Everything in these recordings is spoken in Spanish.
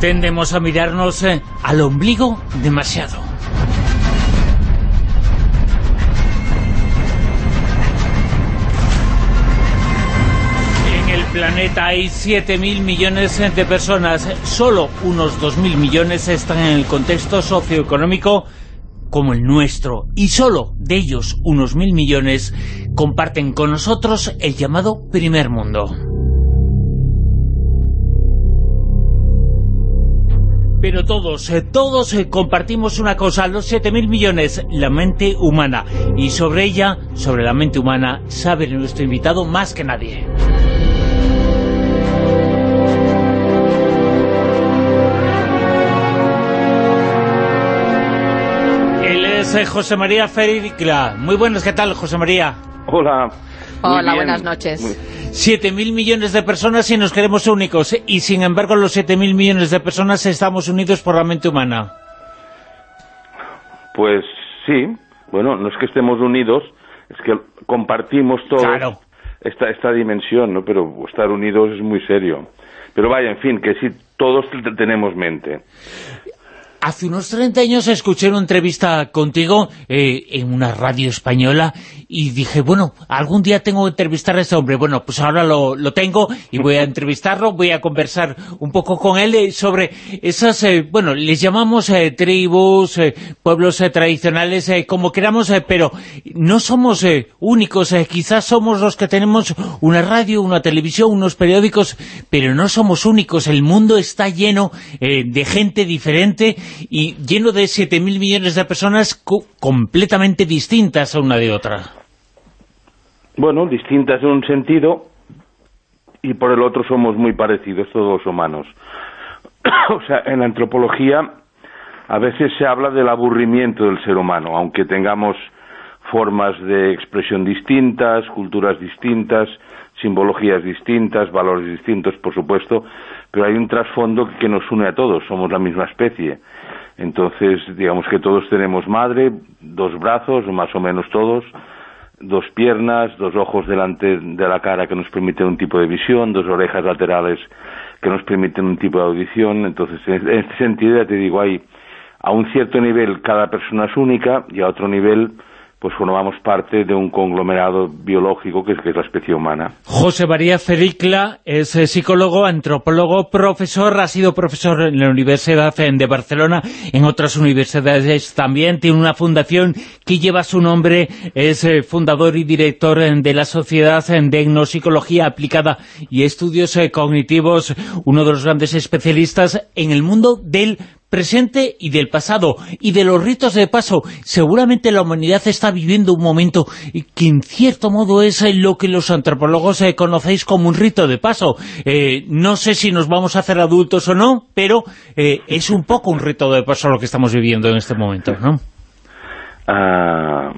Tendemos a mirarnos eh, al ombligo demasiado. En el planeta hay 7.000 millones de personas. Solo unos 2.000 millones están en el contexto socioeconómico como el nuestro. Y solo de ellos, unos mil millones, comparten con nosotros el llamado primer mundo. Pero todos, eh, todos eh, compartimos una cosa, los 7.000 millones, la mente humana. Y sobre ella, sobre la mente humana, sabe nuestro invitado más que nadie. Él es eh, José María Fericla. Muy buenas, ¿qué tal, José María? Hola. Hola, buenas noches. Muy- 7.000 millones de personas y nos queremos únicos. Y sin embargo, los 7.000 millones de personas estamos unidos por la mente humana. Pues sí, bueno, no es que estemos unidos, es que compartimos todos Claro. esta, esta dimensión, ¿no? Pero estar unidos es muy serio. Pero vaya, en fin, que sí, todos tenemos mente. Hace unos 30 años escuché una entrevista contigo eh, en una radio española y dije, bueno, algún día tengo que entrevistar a este hombre. Bueno, pues ahora lo, lo tengo y voy a entrevistarlo, voy a conversar un poco con él eh, sobre esas, eh, bueno, les llamamos eh, tribus, eh, pueblos eh, tradicionales, como queramos, pero no somos eh, únicos. quizás somos los que tenemos una radio, una televisión, unos periódicos, pero no somos únicos. El mundo está lleno de gente diferente y lleno de 7.000 millones de personas co- completamente distintas a una de otra. Bueno, distintas en un sentido y por el otro somos muy parecidos todos los humanos. o sea, en la antropología a veces se habla del aburrimiento del ser humano, aunque tengamos formas de expresión distintas, culturas distintas, simbologías distintas, valores distintos, por supuesto, pero hay un trasfondo que nos une a todos, somos la misma especie. Entonces, digamos que todos tenemos madre, dos brazos, más o menos todos, dos piernas, dos ojos delante de la cara que nos permiten un tipo de visión, dos orejas laterales que nos permiten un tipo de audición. Entonces, en este sentido, ya te digo, hay a un cierto nivel cada persona es única y a otro nivel pues formamos parte de un conglomerado biológico que es, la especie humana. José María Fericla es eh, psicólogo, antropólogo, profesor, ha sido profesor en la Universidad de Barcelona, en otras universidades también, tiene una fundación que lleva su nombre, es eh, fundador y director eh, de la Sociedad de Etnopsicología Aplicada y Estudios Cognitivos, uno de los grandes especialistas en el mundo del presente y del pasado, y de los ritos de paso. Seguramente la humanidad está viviendo un momento que en cierto modo es lo que los antropólogos eh, conocéis como un rito de paso. Eh, no sé si nos vamos a hacer adultos o no, pero eh, es un poco un rito de paso lo que estamos viviendo en este momento, ¿no? Ah,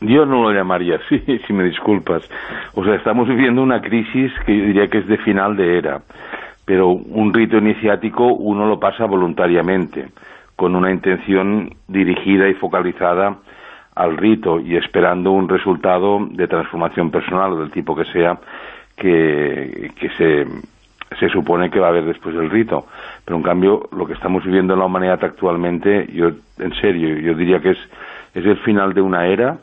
yo no lo llamaría así, si me disculpas. O sea, estamos viviendo una crisis que yo diría que es de final de era. Pero un rito iniciático uno lo pasa voluntariamente, con una intención dirigida y focalizada al rito y esperando un resultado de transformación personal o del tipo que sea que, que se, se supone que va a haber después del rito. Pero en cambio, lo que estamos viviendo en la humanidad actualmente, yo en serio, yo diría que es, es el final de una era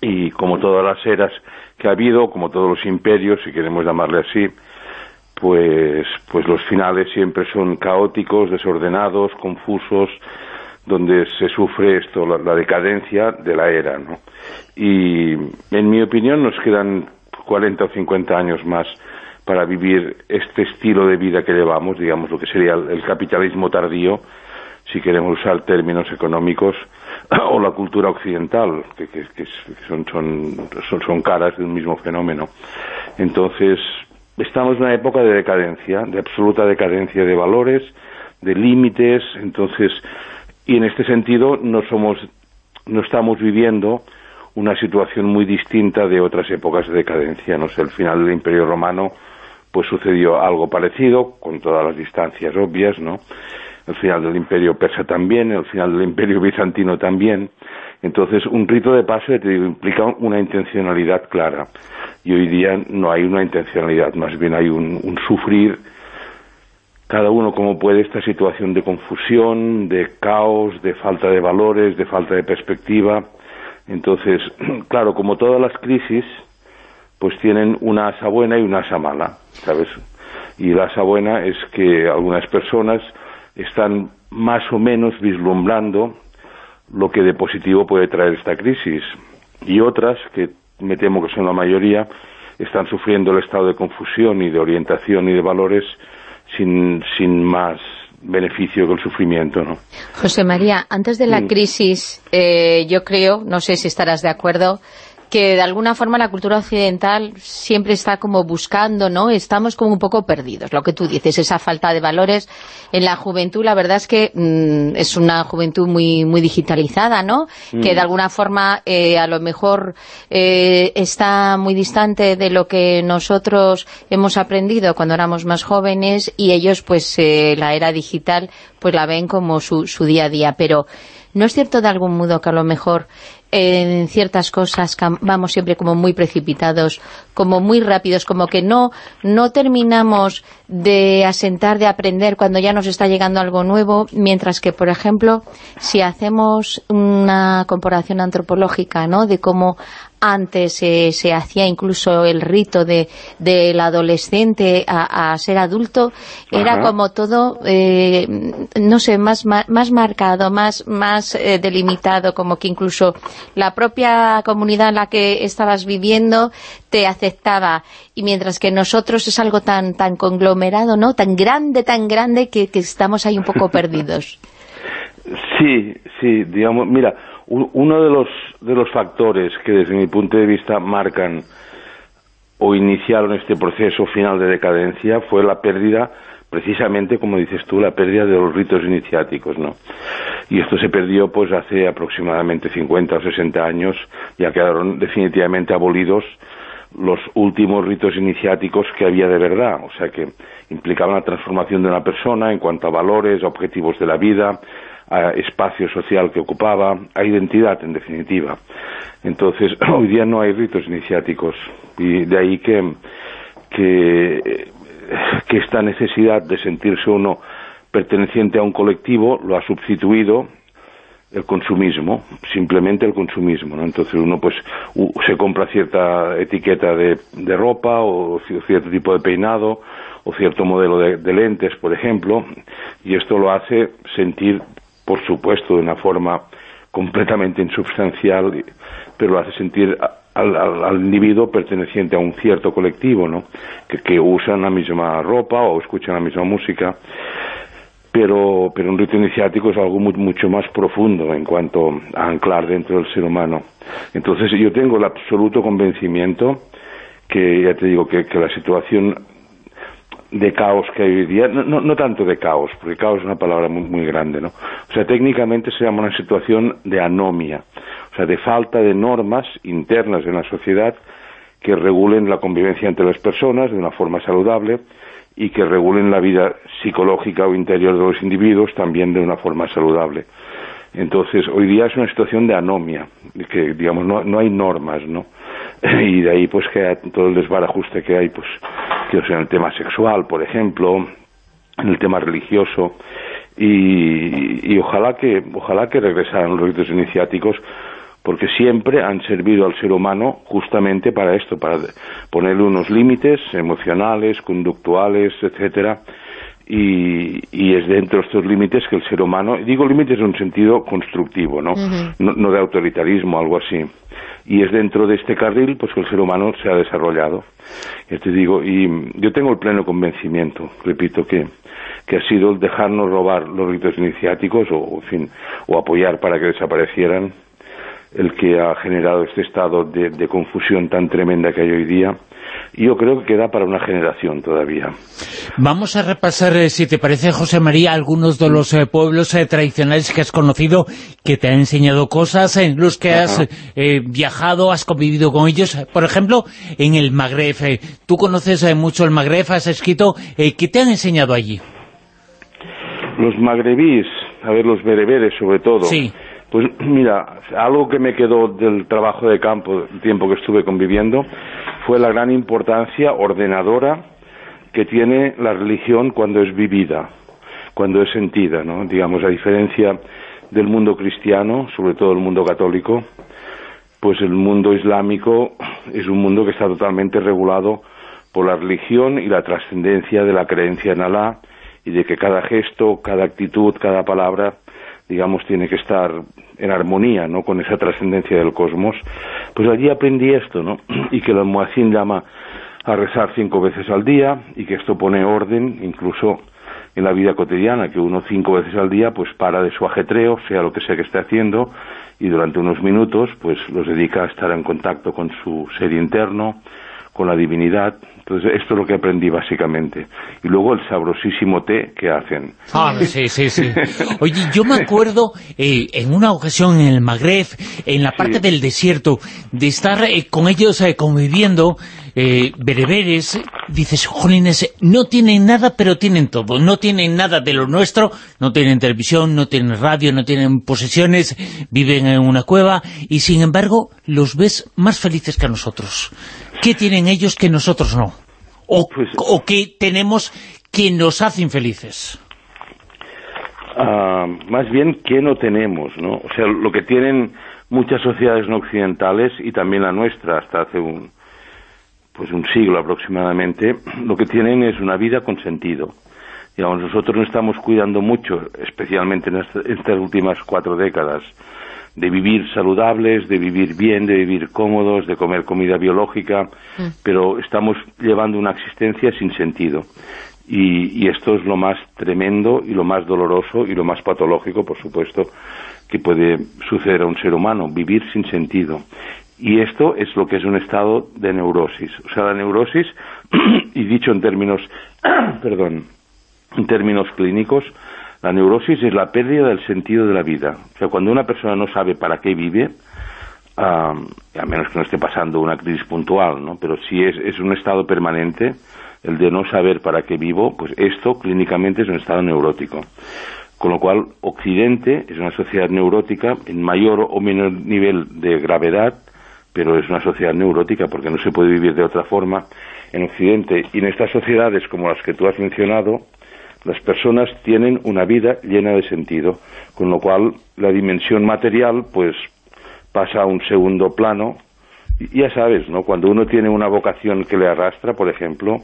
y como todas las eras que ha habido, como todos los imperios, si queremos llamarle así, pues, pues los finales siempre son caóticos, desordenados, confusos, donde se sufre esto, la, la decadencia de la era, ¿no? Y en mi opinión nos quedan 40 o 50 años más para vivir este estilo de vida que llevamos, digamos lo que sería el, capitalismo tardío, si queremos usar términos económicos, o la cultura occidental, que, que- que son, son, son, son caras de un mismo fenómeno. Entonces, estamos en una época de decadencia, de absoluta decadencia de valores, de límites, entonces, y en este sentido no somos, no estamos viviendo una situación muy distinta de otras épocas de decadencia, no sé, el final del Imperio Romano pues sucedió algo parecido, con todas las distancias obvias, ¿no? El final del Imperio Persa también, el final del Imperio Bizantino también. Entonces, un rito de paso, te implica una intencionalidad clara. Y hoy día no hay una intencionalidad, más bien hay un, un sufrir cada uno como puede esta situación de confusión, de caos, de falta de valores, de falta de perspectiva. Entonces, claro, como todas las crisis, pues tienen una asa buena y una asa mala, ¿sabes? Y la asa buena es que algunas personas están más o menos vislumbrando lo que de positivo puede traer esta crisis y otras, que me temo que son la mayoría, están sufriendo el estado de confusión y de orientación y de valores sin, sin más beneficio que el sufrimiento, ¿no? José María, antes de la mm. crisis, eh, yo creo, no sé si estarás de acuerdo, que de alguna forma la cultura occidental siempre está como buscando, ¿no? Estamos como un poco perdidos, lo que tú dices, esa falta de valores en la juventud, la verdad es que mm, es una juventud muy muy digitalizada, ¿no? Que de mm. alguna forma eh, a lo mejor eh, está muy distante de lo que nosotros hemos aprendido cuando éramos más jóvenes y ellos pues eh, la era digital pues la ven como su, su día a día, pero ¿no es cierto de algún modo que a lo mejor en ciertas cosas vamos siempre como muy precipitados, como muy rápidos, como que no, no terminamos de asentar, de aprender cuando ya nos está llegando algo nuevo, mientras que, por ejemplo, si hacemos una comparación antropológica, ¿no?, de cómo antes se hacía incluso el rito de del adolescente a, ser adulto, era como todo, eh, no sé, más, más, marcado, más, más eh, delimitado, como que incluso la propia comunidad en la que estabas viviendo te aceptaba, y mientras que nosotros es algo tan, tan conglomerado, ¿no?, tan grande, tan grande, que, que estamos ahí un poco perdidos. Sí, sí, digamos, mira, uno de los, de los factores que desde mi punto de vista marcan o iniciaron este proceso final de decadencia fue la pérdida, precisamente como dices tú, la pérdida de los ritos iniciáticos, ¿no? Y esto se perdió pues hace aproximadamente 50 o 60 años, ya quedaron definitivamente abolidos los últimos ritos iniciáticos que había de verdad, o sea que implicaban la transformación de una persona en cuanto a valores, objetivos de la vida, a espacio social que ocupaba, a identidad, en definitiva. Entonces, hoy día no hay ritos iniciáticos y de ahí que, que, esta necesidad de sentirse uno perteneciente a un colectivo lo ha sustituido el consumismo, simplemente el consumismo, ¿no? Entonces uno pues se compra cierta etiqueta de, de, ropa o cierto tipo de peinado o cierto modelo de, de, lentes, por ejemplo, y esto lo hace sentir por supuesto, de una forma completamente insubstancial, pero hace sentir al, individuo perteneciente a un cierto colectivo, ¿no? Que, que, usan la misma ropa o escuchan la misma música, pero, pero un rito iniciático es algo mucho más profundo en cuanto a anclar dentro del ser humano. Entonces yo tengo el absoluto convencimiento que, ya te digo, que la situación de caos que hay hoy día, no, no, tanto de caos, porque caos es una palabra muy, muy grande, ¿no? O sea, técnicamente se llama una situación de anomia, o sea, de falta de normas internas en la sociedad que regulen la convivencia entre las personas de una forma saludable y que regulen la vida psicológica o interior de los individuos también de una forma saludable. Entonces, hoy día es una situación de anomia, que, digamos, no, no hay normas, ¿no? y de ahí pues que todo el desbarajuste que hay pues que en el tema sexual por ejemplo en el tema religioso y, y ojalá que ojalá que regresaran los ritos iniciáticos porque siempre han servido al ser humano justamente para esto, para ponerle unos límites emocionales, conductuales, etcétera, y, y, es dentro de estos límites que el ser humano, digo límites en un sentido constructivo, ¿no? no, no de autoritarismo, algo así, y es dentro de este carril pues que el ser humano se ha desarrollado. Ya te digo, y yo tengo el pleno convencimiento, repito, que, que ha sido el dejarnos robar los ritos iniciáticos o, en fin, o apoyar para que desaparecieran el que ha generado este estado de, de confusión tan tremenda que hay hoy día yo creo que queda para una generación todavía. Vamos a repasar, eh, si te parece, José María, algunos de los eh, pueblos eh, tradicionales que has conocido, que te han enseñado cosas, en los que has viajado, has convivido con ellos. Por ejemplo, en el Magreb. tú conoces mucho el Magreb, has escrito. ¿Qué te han enseñado allí? Los magrebíes, a ver, los bereberes sobre todo. Sí. Pues mira, algo que me quedó del trabajo de campo, el tiempo que estuve conviviendo, fue la gran importancia ordenadora que tiene la religión cuando es vivida, cuando es sentida, ¿no? Digamos, a diferencia del mundo cristiano, sobre todo el mundo católico, pues el mundo islámico es un mundo que está totalmente regulado por la religión y la trascendencia de la creencia en Alá y de que cada gesto, cada actitud, cada palabra, digamos, tiene que estar en armonía, ¿no?, con esa trascendencia del cosmos. Pues allí aprendí esto, ¿no?, y que el muazzin llama a rezar cinco veces al día y que esto pone orden incluso en la vida cotidiana, que uno cinco veces al día pues para de su ajetreo, sea lo que sea que esté haciendo, y durante unos minutos pues los dedica a estar en contacto con su ser interno, con la divinidad. Entonces, esto es lo que aprendí básicamente. Y luego el sabrosísimo té que hacen. Ah, sí, sí, sí. Oye, yo me acuerdo eh, en una ocasión en el Magreb, en la parte del desierto, de estar eh, con ellos eh, conviviendo, bereberes, dices, jolines, no tienen nada, pero tienen todo. No tienen nada de lo nuestro, no tienen televisión, no tienen radio, no tienen posesiones, viven en una cueva, y sin embargo, los ves más felices que a nosotros. ¿Qué tienen ellos que nosotros no? ¿O, pues, qué tenemos que nos hace infelices? Ah, más bien, ¿qué no tenemos? ¿no? O sea, lo que tienen muchas sociedades no occidentales y también la nuestra hasta hace un, pues un siglo aproximadamente, lo que tienen es una vida con sentido. Digamos, nosotros nos estamos cuidando mucho, especialmente en estas últimas cuatro décadas, de vivir saludables, de vivir bien, de vivir cómodos, de comer comida biológica, mm. pero estamos llevando una existencia sin sentido. Y, esto es lo más tremendo y lo más doloroso y lo más patológico, por supuesto, que puede suceder a un ser humano, vivir sin sentido. Y esto es lo que es un estado de neurosis. O sea, la neurosis, y dicho en términos, perdón, en términos clínicos, la neurosis es la pérdida del sentido de la vida. O sea, cuando una persona no sabe para qué vive, a menos que no esté pasando una crisis puntual, ¿no? Pero si es, es un estado permanente, el de no saber para qué vivo, pues esto clínicamente es un estado neurótico. Con lo cual, Occidente es una sociedad neurótica en mayor o menor nivel de gravedad, pero es una sociedad neurótica porque no se puede vivir de otra forma en Occidente. Y en estas sociedades como las que tú has mencionado, las personas tienen una vida llena de sentido, con lo cual la dimensión material pues pasa a un segundo plano. Y ya sabes, ¿no? Cuando uno tiene una vocación que le arrastra, por ejemplo,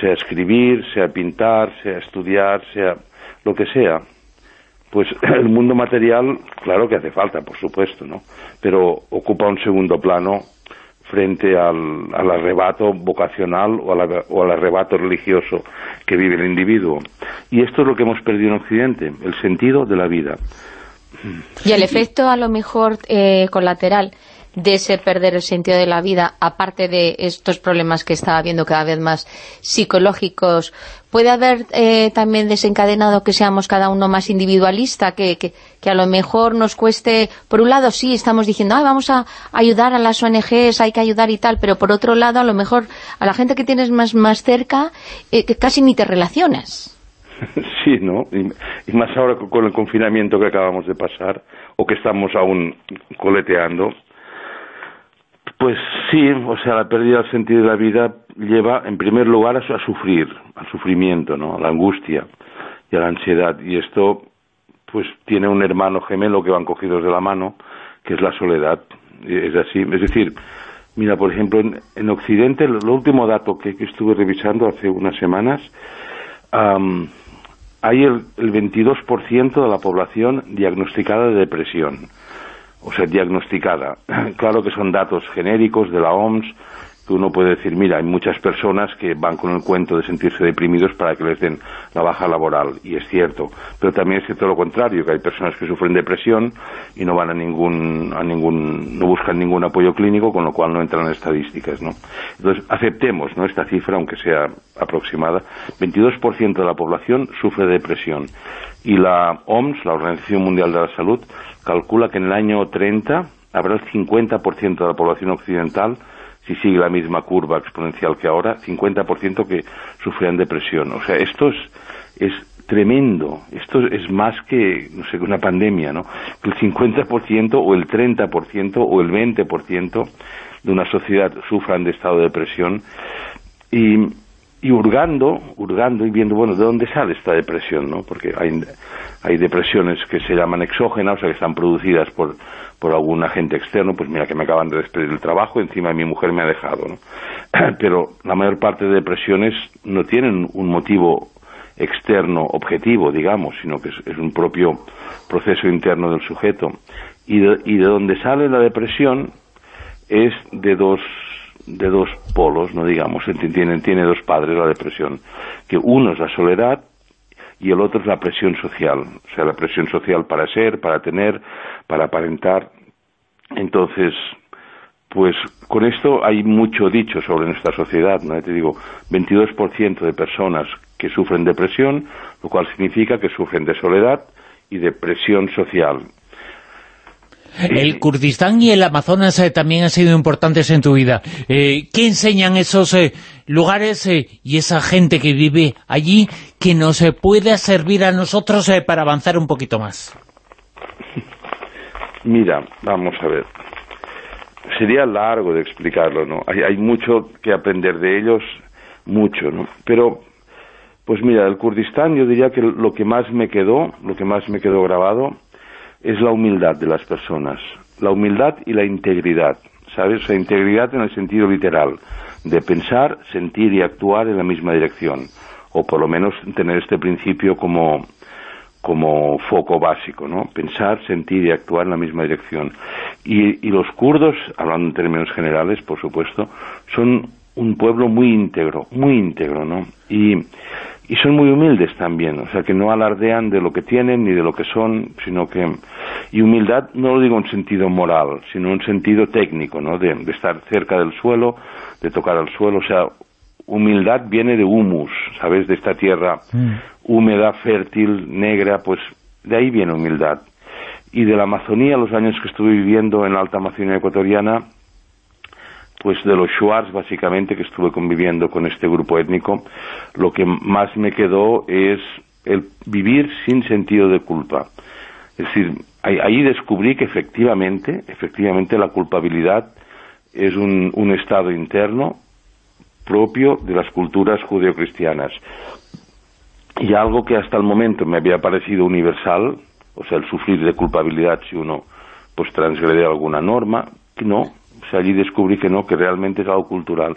sea escribir, sea pintar, sea estudiar, sea lo que sea, pues el mundo material, claro que hace falta, por supuesto, ¿no? Pero ocupa un segundo plano frente al, arrebato vocacional o, o, al arrebato religioso que vive el individuo. Y esto es lo que hemos perdido en Occidente, el sentido de la vida. Y el efecto a lo mejor eh, colateral de ese perder el sentido de la vida, aparte de estos problemas que estaba viendo cada vez más psicológicos, puede haber eh, también desencadenado que seamos cada uno más individualista, que, que, a lo mejor nos cueste, por un lado sí, estamos diciendo, vamos a ayudar a las ONGs, hay que ayudar y tal, pero por otro lado, a lo mejor a la gente que tienes más, más cerca, eh, que casi ni te relacionas. Sí, ¿no? y, más ahora con el confinamiento que acabamos de pasar, o que estamos aún coleteando, pues sí, o sea, la pérdida del sentido de la vida lleva, en primer lugar, a, sufrir, al sufrimiento, ¿no? A la angustia y a la ansiedad. Y esto, pues, tiene un hermano gemelo que van cogidos de la mano, que es la soledad. Es así. Es decir, mira, por ejemplo, en, Occidente, el, último dato que, estuve revisando hace unas semanas, hay el, el 22% de la población diagnosticada de depresión o sea, diagnosticada. Claro que son datos genéricos de la OMS, que uno puede decir, mira, hay muchas personas que van con el cuento de sentirse deprimidos para que les den la baja laboral, y es cierto, pero también es cierto lo contrario, que hay personas que sufren depresión y no van a ningún, a ningún, no buscan ningún apoyo clínico, con lo cual no entran en estadísticas, ¿no? Entonces, aceptemos, ¿no?, esta cifra, aunque sea aproximada, 22% de la población sufre depresión, y la OMS, la Organización Mundial de la Salud, calcula que en el año 30 habrá el 50% de la población occidental si sigue la misma curva exponencial que ahora, 50% que sufrirán depresión. O sea, esto es, es tremendo. Esto es más que, no sé, una pandemia, ¿no? Que el 50% o el 30% o el 20% de una sociedad sufran de estado de depresión. Y y hurgando, hurgando y viendo, bueno, ¿de dónde sale esta depresión? ¿no? Porque hay, hay depresiones que se llaman exógenas, o sea, que están producidas por, por algún agente externo, pues mira que me acaban de despedir del trabajo, encima mi mujer me ha dejado, ¿no? Pero la mayor parte de depresiones no tienen un motivo externo objetivo, digamos, sino que es, un propio proceso interno del sujeto. Y de, y de donde sale la depresión es de dos de dos polos, no digamos, tiene, tiene dos padres la depresión, que uno es la soledad y el otro es la presión social, o sea, la presión social para ser, para tener, para aparentar. Entonces, pues con esto hay mucho dicho sobre nuestra sociedad, ¿no? Te digo, 22% de personas que sufren depresión, lo cual significa que sufren de soledad y de presión social. El Kurdistán y el Amazonas eh, también han sido importantes en tu vida. Eh, ¿Qué enseñan esos eh, lugares y esa gente que vive allí que nos pueda servir a nosotros para avanzar un poquito más? Mira, vamos a ver. Sería largo de explicarlo, ¿no? Hay, hay mucho que aprender de ellos, mucho, ¿no? Pero, pues mira, el Kurdistán yo diría que lo que más me quedó, lo que más me quedó grabado es la humildad de las personas, la humildad y la integridad, ¿sabes? La integridad en el sentido literal, de pensar, sentir y actuar en la misma dirección, o por lo menos tener este principio como, como foco básico, ¿no? Pensar, sentir y actuar en la misma dirección. Y, y los kurdos, hablando en términos generales, por supuesto, son un pueblo muy íntegro, muy íntegro, ¿no? Y, y son muy humildes también, o sea que no alardean de lo que tienen ni de lo que son, sino que y humildad no lo digo en sentido moral, sino en sentido técnico, ¿no? De, estar cerca del suelo, de tocar al suelo, o sea, humildad viene de humus, ¿sabes? De esta tierra mm. húmeda, fértil, negra, pues de ahí viene humildad. Y de la Amazonía, los años que estuve viviendo en la alta Amazonía ecuatoriana, pues de los Shuars, básicamente, que estuve conviviendo con este grupo étnico, lo que más me quedó es el vivir sin sentido de culpa. Es decir, ahí, descubrí que efectivamente, efectivamente la culpabilidad es un, un estado interno propio de las culturas judeocristianas. Y algo que hasta el momento me había parecido universal, o sea, el sufrir de culpabilidad si uno pues transgrede alguna norma, no, allí descubrí que no, que realmente es algo cultural.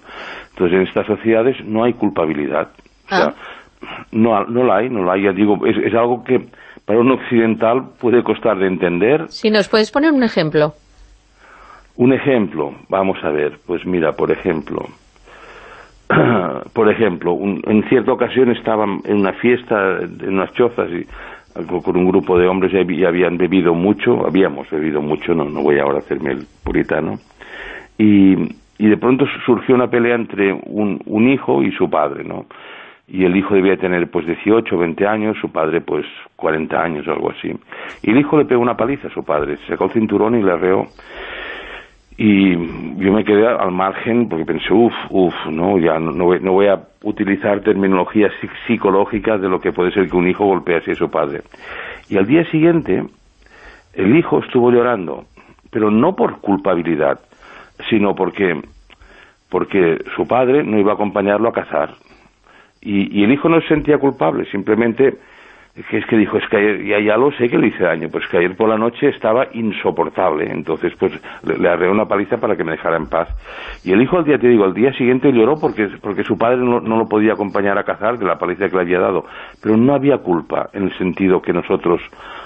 Entonces, en estas sociedades no hay culpabilidad. O sea, ah. no, no la hay, no la hay. Ya digo, es, es algo que para un occidental puede costar de entender. Si nos puedes poner un ejemplo. Un ejemplo, vamos a ver, pues mira, por ejemplo, por ejemplo, en cierta ocasión estaban en una fiesta, en unas chozas, y con un grupo de hombres y habían bebido mucho, habíamos bebido mucho, no, no voy ahora a hacerme el puritano, y, y de pronto surgió una pelea entre un, un hijo y su padre, ¿no? y el hijo debía tener pues 18, 20 años, su padre pues 40 años o algo así. Y el hijo le pegó una paliza a su padre, se sacó el cinturón y le arreó. Y yo me quedé al margen porque pensé, uff, uff, no, ya no, no, voy, a utilizar terminologías psicológicas de lo que puede ser que un hijo golpee así a su padre. Y al día siguiente, el hijo estuvo llorando, pero no por culpabilidad, sino porque porque su padre no iba a acompañarlo a cazar. Y, el hijo no se sentía culpable, simplemente que es que dijo, es que ayer, ya, ya lo sé que le hice daño, pues que ayer por la noche estaba insoportable, entonces pues le, le arreó una paliza para que me dejara en paz. Y el hijo al día, te digo, al día siguiente lloró porque, porque su padre no, no lo podía acompañar a cazar de la paliza que le había dado, pero no había culpa en el sentido que nosotros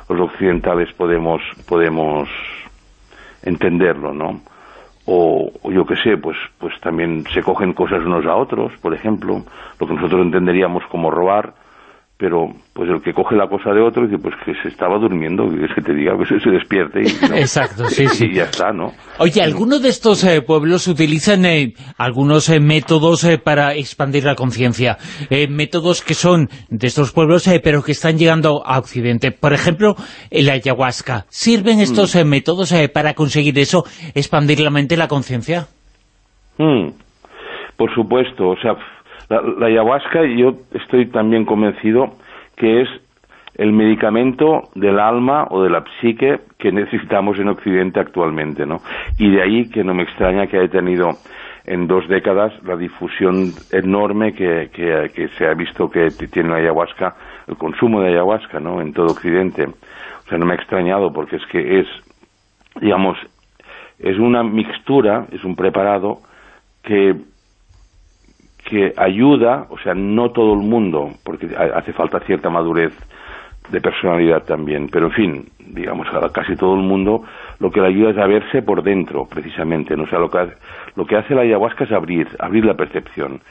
los occidentales podemos, podemos entenderlo, ¿no? O, yo qué sé, pues, pues también se cogen cosas unos a otros, por ejemplo, lo que nosotros entenderíamos como robar, pero pues el que coge la cosa de otro dice pues que se estaba durmiendo y es que te diga que se, despierte y, Exacto, sí, sí. y ya está, ¿no? Oye, ¿algunos de estos eh, pueblos utilizan eh, algunos eh, métodos para expandir la conciencia? métodos que son de estos pueblos pero que están llegando a Occidente. Por ejemplo, la ayahuasca. ¿Sirven estos mm. métodos para conseguir eso, expandir la mente y la conciencia? Mm. Por supuesto, o sea, la, ayahuasca, yo estoy también convencido que es el medicamento del alma o de la psique que necesitamos en Occidente actualmente, ¿no? Y de ahí que no me extraña que haya tenido en dos décadas la difusión enorme que, que, se ha visto que tiene la ayahuasca, el consumo de ayahuasca, ¿no?, en todo Occidente. O sea, no me ha extrañado porque es que es, digamos, es una mixtura, es un preparado que que ayuda, o sea, no todo el mundo, porque hace falta cierta madurez de personalidad también, pero en fin, digamos, a casi todo el mundo lo que le ayuda es a verse por dentro, precisamente, ¿no? o sea, lo que, lo que hace la ayahuasca es abrir, abrir la percepción.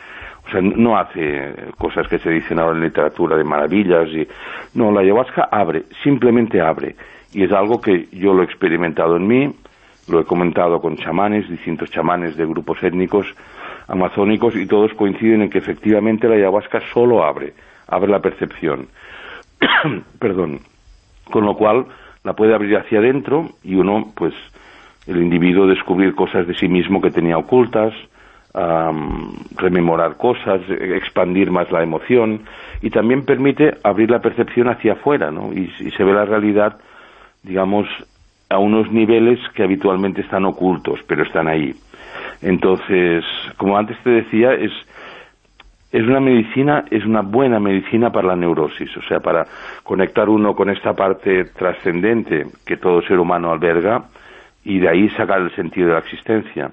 O sea, no hace cosas que se dicen ahora en literatura de maravillas y no, la ayahuasca abre, simplemente abre y es algo que yo lo he experimentado en mí, lo he comentado con chamanes, distintos chamanes de grupos étnicos amazónicos y todos coinciden en que efectivamente la ayahuasca solo abre, abre la percepción. Perdón. Con lo cual la puede abrir hacia adentro y uno, pues, el individuo descubrir cosas de sí mismo que tenía ocultas, rememorar cosas, expandir más la emoción y también permite abrir la percepción hacia afuera, ¿no? y se ve la realidad, digamos, a unos niveles que habitualmente están ocultos, pero están ahí. Entonces, como antes te decía, es, es una medicina, es una buena medicina para la neurosis, o sea, para conectar uno con esta parte trascendente que todo ser humano alberga y de ahí sacar el sentido de la existencia.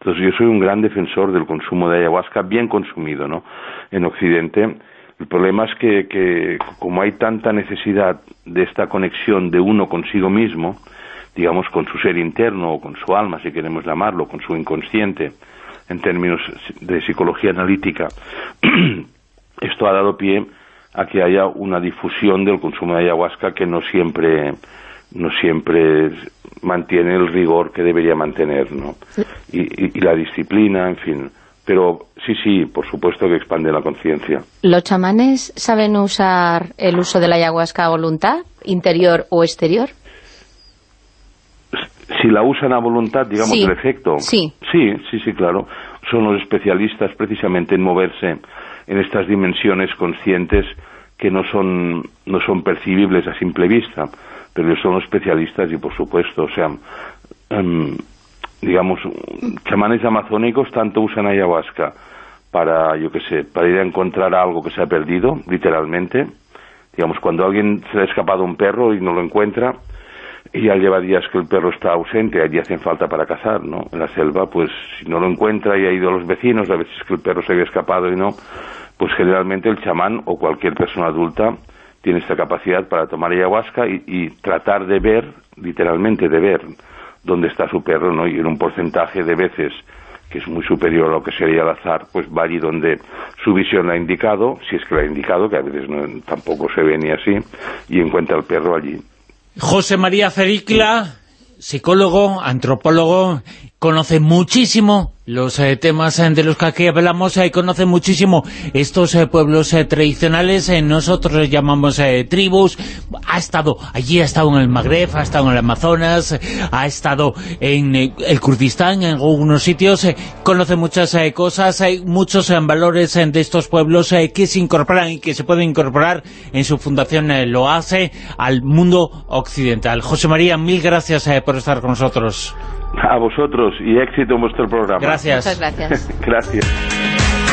Entonces yo soy un gran defensor del consumo de ayahuasca bien consumido, ¿no? En Occidente. El problema es que, que como hay tanta necesidad de esta conexión de uno consigo mismo, digamos, con su ser interno o con su alma, si queremos llamarlo, con su inconsciente, en términos de psicología analítica, esto ha dado pie a que haya una difusión del consumo de ayahuasca que no siempre no siempre mantiene el rigor que debería mantener, ¿no? Y, y la disciplina, en fin. Pero sí, sí, por supuesto que expande la conciencia. ¿Los chamanes saben usar el uso de la ayahuasca a voluntad, interior o exterior? Si la usan a voluntad, digamos, el efecto. Sí. sí, sí, sí, claro. Son los especialistas precisamente en moverse en estas dimensiones conscientes que no son, no son percibibles a simple vista, pero ellos son los especialistas y, por supuesto, o sea, em, digamos, chamanes amazónicos tanto usan ayahuasca para, yo qué sé, para ir a encontrar algo que se ha perdido, literalmente. Digamos, cuando alguien se le ha escapado un perro y no lo encuentra, y ya lleva días que el perro está ausente, allí hacen falta para cazar, ¿no? En la selva, pues si no lo encuentra y ha ido a los vecinos, a veces que el perro se había escapado y no, pues generalmente el chamán o cualquier persona adulta tiene esta capacidad para tomar ayahuasca y, tratar de ver, literalmente de ver, dónde está su perro, ¿no? Y en un porcentaje de veces que es muy superior a lo que sería el azar, pues va allí donde su visión la ha indicado, si es que la ha indicado, que a veces no, tampoco se ve ni así, y encuentra al perro allí. José María Fericla, psicólogo, antropólogo, conoce muchísimo los eh, temas eh, de los que aquí hablamos, eh, conoce muchísimo estos pueblos tradicionales, nosotros les llamamos tribus, ha estado allí, ha estado en el Magreb, ha estado en el Amazonas, ha estado en el Kurdistán, en algunos sitios, conoce muchas cosas, hay muchos valores de estos pueblos que se incorporan y que se pueden incorporar en su fundación, lo hace al mundo occidental. José María, mil gracias por estar con nosotros. A vosotros y éxito en vuestro programa. Gracias. Muchas gracias. gracias.